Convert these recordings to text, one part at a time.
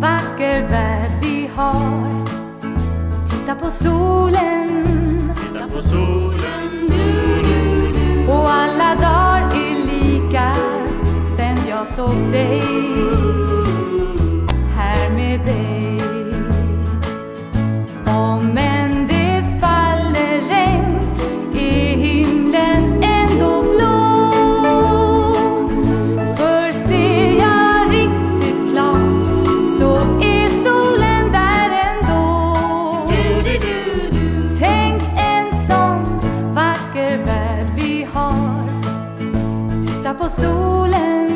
vacker värld vi har. Titta på solen. Titta på solen. Du, du, du. Och alla dagar är lika sen jag såg dig här med dig. pusulan.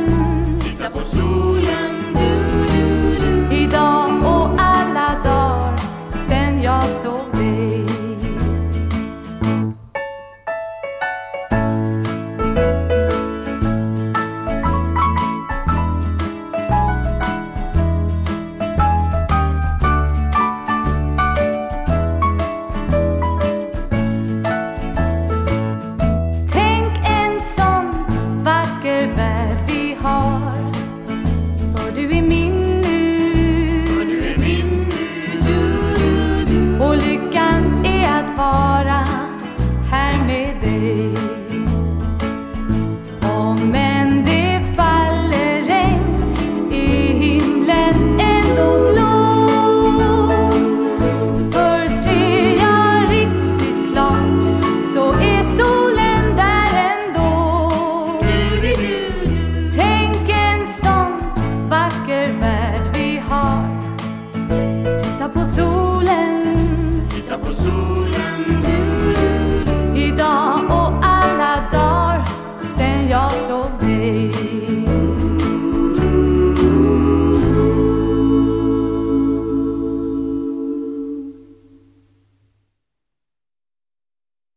Kita pusulan.